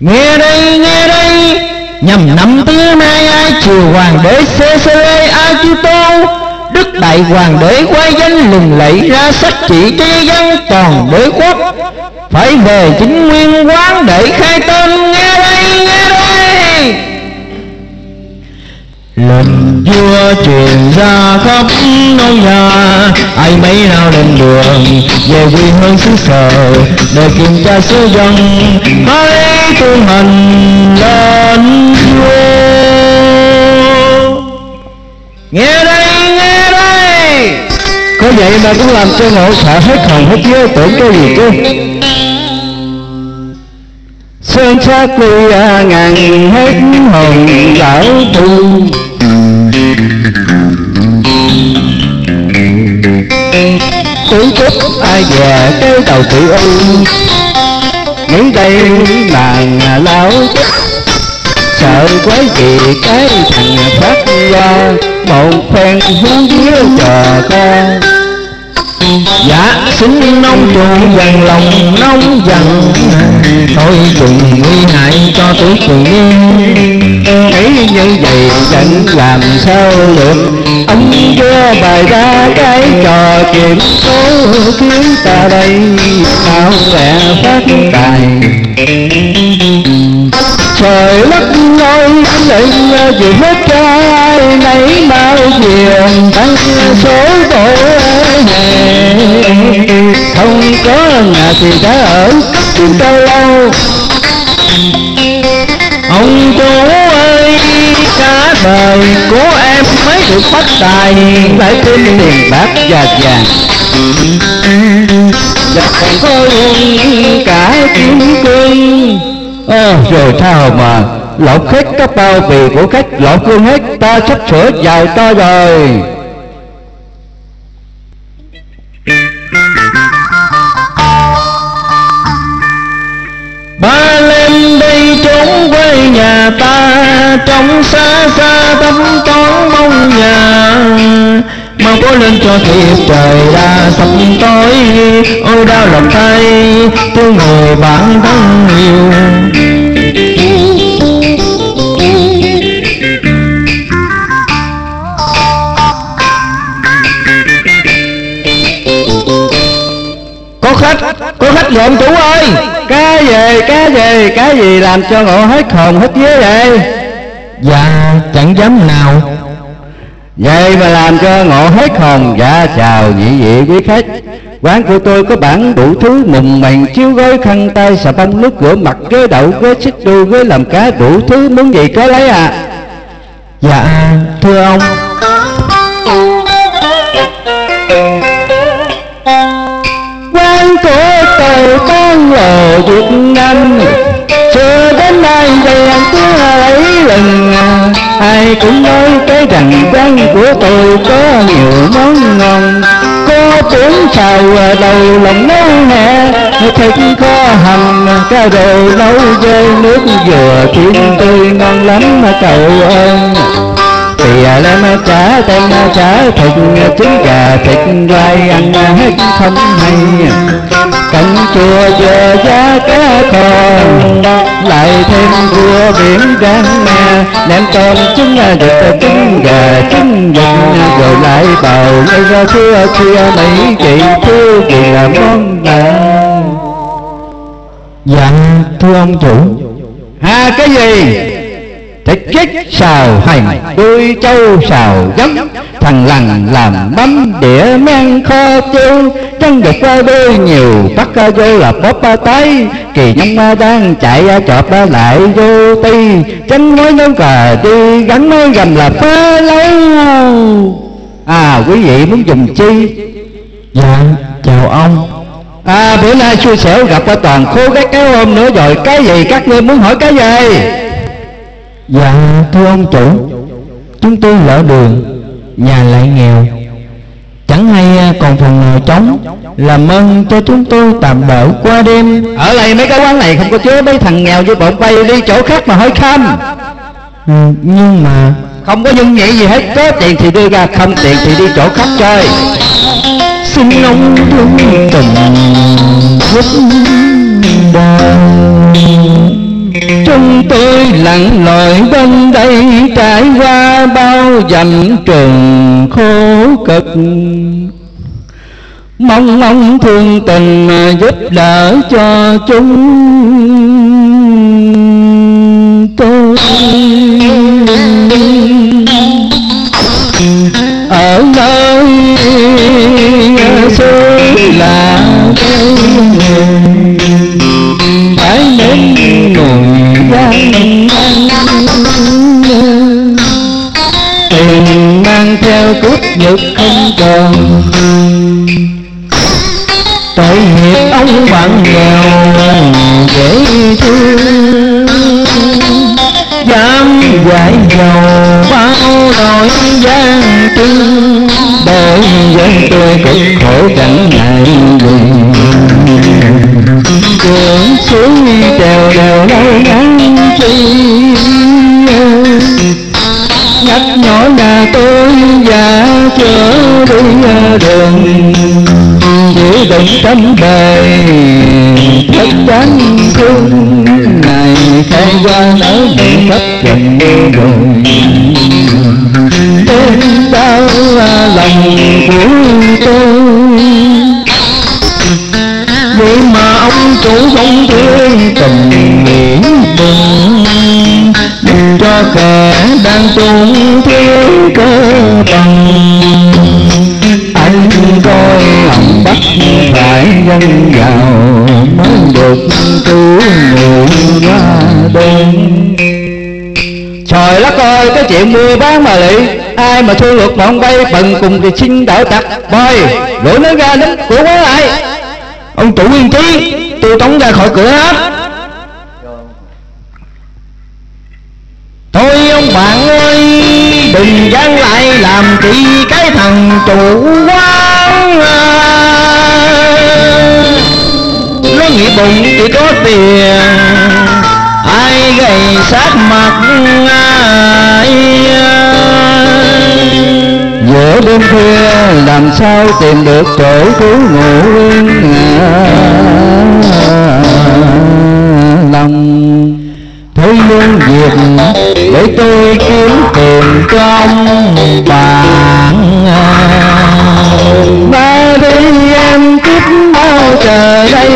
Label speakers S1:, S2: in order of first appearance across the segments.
S1: nghe đây nghe đây, nhằm năm thứ nay ai chiều hoàng đế xê xê lê tô đức đại hoàng đế quay danh lừng lẫy ra sắc chỉ tri dân toàn đế quốc. Phải về chính nguyên quán để khai tên. Nghe đây nghe đây. Lệnh vua truyền ra khắp nông nhà. Ai mấy nào lên đường, về quê hương xứ sở, để kiểm tra số dân tu hành lên vua nghe đây nghe đây.
S2: Có vậy mà cũng làm cho ngộ sợ hết hồn, hết vía tưởng cái gì chứ? Sơn xa lui à, ngàn hết hồn, lão tu cuối cúc ai về cái đầu tự ưu đây nàng lão sợ quái gì cái thằng phát ra một phen hướng vía chờ con
S1: dạ xin nông chuồng vàng lòng nông dần thôi cùng nguy hại cho tuổi cường niên
S2: nghĩ như vậy chẳng làm sao được. Ông vua bày ra cái trò kiểm số khiến ta đây. Sao lẽ phát tài? Trời đất ngôi lệnh gì hết trai, nấy bao chiều tăng số không có nhà thì đã ở chúng ta lâu.
S1: Ông chú ơi cả đời của em mới được phát tài
S2: lại thêm tiền bạc và vàng. Dạ, và còn có luôn cả kim cương. À, rồi sao mà lột hết các bao bì của khách lột luôn hết ta sắp sửa vào to rồi.
S1: Mong lên cho thiệp trời đã sắp tối ôi đau lòng tay thương người bạn thân yêu. Có khách có khách rồi chủ ơi.
S2: Cái gì cái gì cái gì làm cho ngộ hết hồn hết vía vậy?
S1: Dạ chẳng dám nào
S2: vậy mà làm cho ngộ hết hồn dạ chào nhị vị quý khách. Quán của tôi có bản đủ thứ mùng mền chiếu gói khăn tay xà bông nước rửa mặt ghế đậu ghế xích đu ghế làm cá, đủ thứ muốn gì có lấy à
S1: dạ thưa ông.
S2: Quán của tôi con lồ Việt Nam Chưa Ai cũng nói cái rằng quán của tôi có nhiều món ngon. Có bún xào đầu lòng nấu nè, Thịt kho hầm cá đồ nấu với nước dừa. Thiên tươi ngon lắm cậu ơi thì lên trả tem trả thịt trứng gà thịt gai ăn hết không hay. Canh chua dừa giá cá kho lại thêm cua biển rang nè nem tôm trứng vịt trứng gà trứng vịt rồi lại bào lấy ra khuya khuya mấy chị thưa gì là món nào
S1: dạ thưa ông chủ.
S2: Ha cái gì thịt chết xào hành đuôi trâu xào giấm thằng lằn làm mắm đĩa men kho tiêu. Chân được qua đôi nhiều bắt vô là bóp ba tay. Kỳ nhông ma đang chạy ra chọp lại vô ti tránh nói nấu cà đi gắn nói gầm là phá lâu. À quý vị muốn dùng chi?
S1: Dạ chào ông.
S2: À bữa nay xui xẻo gặp ở toàn khô cái kéo ôm nữa rồi. Cái gì các ngươi muốn hỏi cái gì
S1: dạ thưa ông chủ chúng tôi lỡ đường nhà lại nghèo. Chẳng hay à, còn phần nào trống làm ơn cho chúng tôi tạm đỡ qua đêm.
S2: Ở lại mấy cái quán này không có chứa mấy thằng nghèo với bọn bay đi chỗ khác mà hỏi khăm.
S1: Ừ, nhưng mà
S2: không có nhân nhị gì hết có tiền thì đưa ra không tiền thì đi chỗ khác chơi.
S1: Xin ông thương tình giúp
S2: tôi lặng lội bên đây trải qua bao dặm trường khổ cực. Mong mong thương tình giúp đỡ cho chúng tôi. Không tội nghiệp ông bạn nghèo, dễ thương. Dám dạy giàu bao nỗi gian trưng bởi dân tôi cực khổ chẳng ngại đường suối trèo đèo lâu ngắn chi đường chỉ đừng tâm bề tất chắn thương này khai qua nở bị khắp gần rồi tên đau lòng của tôi. Vậy mà ông chủ không thương tình nghĩ bừng đừng cho kẻ đang tổn thiếu cơ bằng coi ông bắt phải dân giàu mới được cứu người ra đêm trời đất ơi, cái chuyện mua bán mà lị, ai mà thương luật bọn bay bần cùng thì xin đạo tặc. Bơi đuổi nó ra đứng cửa quán lại. Ông chủ yên trí tôi tống ra khỏi cửa hết. Thôi ông bạn ơi, đừng gian lại làm chi cái thằng chủ quá bụng chỉ có tiền. Ai gầy sát mặt ai giữa đêm khuya làm sao tìm được chỗ trú ngủ yên lương việc để tôi kiếm tiền trong bạn. Ba đi em kiếp bao giờ đây,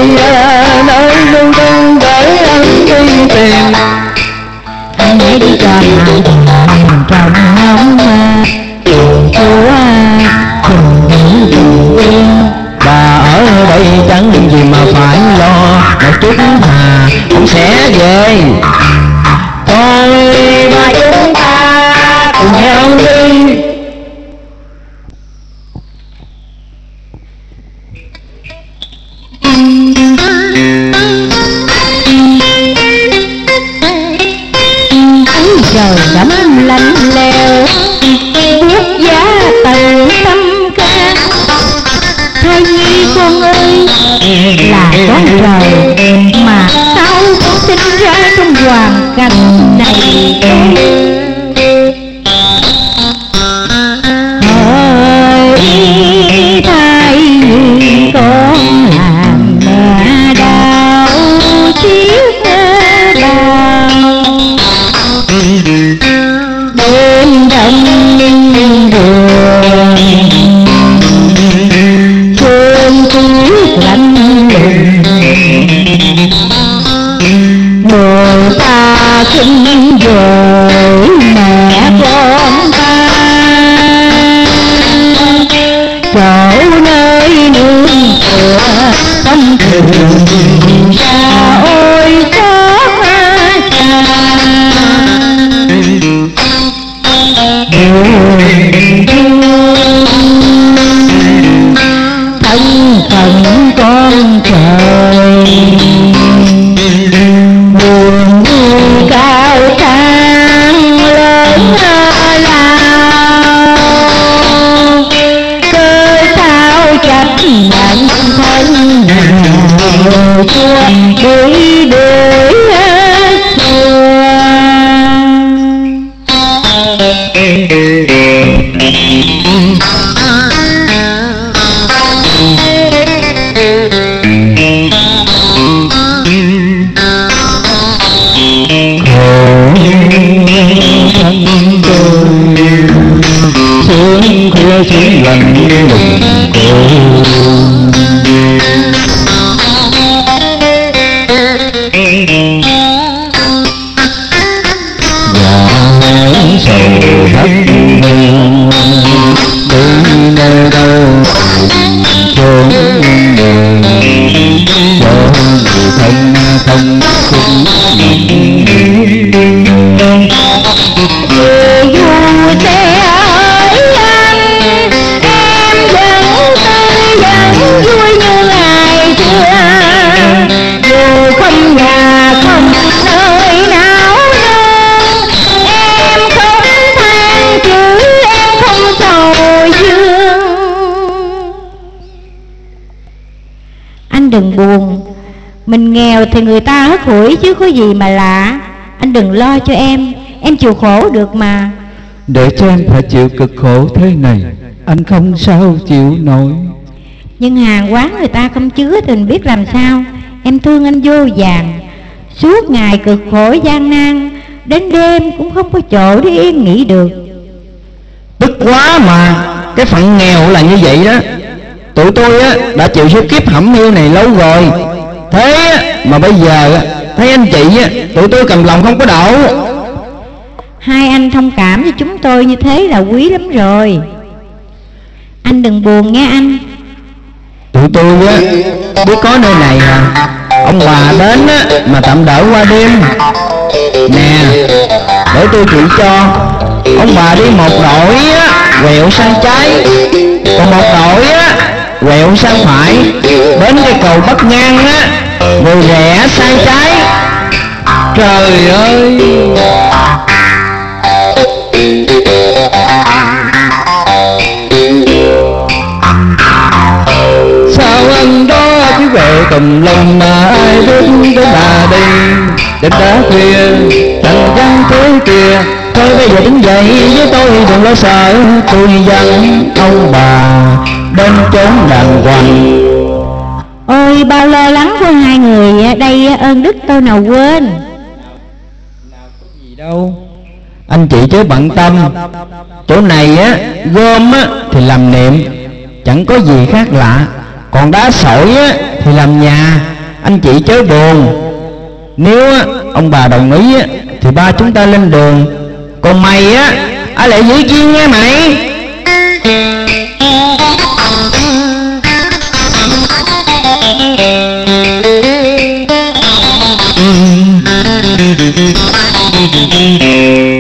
S2: nơi lương tâm gửi em đi tiền.
S3: Anh hãy đi cho hạ hàng trong ngóng chúa cùng những bình yên
S2: bà ở đây chẳng gì mà phải lo, một chút mà cũng sẽ về.
S3: Trời đẫm lạnh lẽo buốt giá tận tâm ca. Thai nhi con ơi, là con trời mà sao con sinh ra trong hoàn cảnh này. Ta
S2: sầu thất đi nơi đâu chốn người cho người thân không
S3: chứ có gì mà lạ. Anh đừng lo cho em em chịu khổ được mà.
S2: Để cho em phải chịu cực khổ thế này anh không sao chịu nổi.
S3: Nhưng hàng quán người ta không chứa thì mình biết làm sao. Em thương anh vô vàng. Suốt ngày cực khổ gian nan đến đêm cũng không có chỗ để yên nghỉ được.
S1: Tức quá mà Cái phận nghèo là như vậy đó. Tụi tôi á, đã chịu số kiếp hẩm hiu này lâu rồi. Thế mà bây giờ á, thấy anh chị á, tụi tôi cầm lòng không có đậu
S3: hai anh thông cảm với chúng tôi như thế là quý lắm rồi. Anh đừng buồn nghe anh.
S1: Tụi tôi á, biết có nơi này à. Ông bà đến á, mà tạm đỡ qua đêm. Nè Để tôi chỉ cho. Ông bà đi một đội á, quẹo sang trái. Còn một đội á, quẹo sang phải. Đến cái cầu Bắc Ngang á rồi rẽ sang trái. Trời ơi.
S2: Sao anh đó chứ về tùm lum mà ai biết đến bà đi đêm đã khuya đằng vắng thế kia.
S1: Thôi bây giờ đứng dậy, với tôi đừng lo sợ. Tôi dặn ông bà đến chốn đàng hoàng
S3: tôi bao lo lắng của hai người đây ơn đức tôi nào quên.
S1: Gì đâu Anh chị chớ bận tâm. Chỗ này á gom á thì làm niệm Chẳng có gì khác lạ. Còn đá sỏi á thì làm nhà. Anh chị chớ buồn Nếu á, ông bà đồng ý á Thì ba chúng ta lên đường. Còn mày á á lại giữ chiên nha mày.
S2: Amen.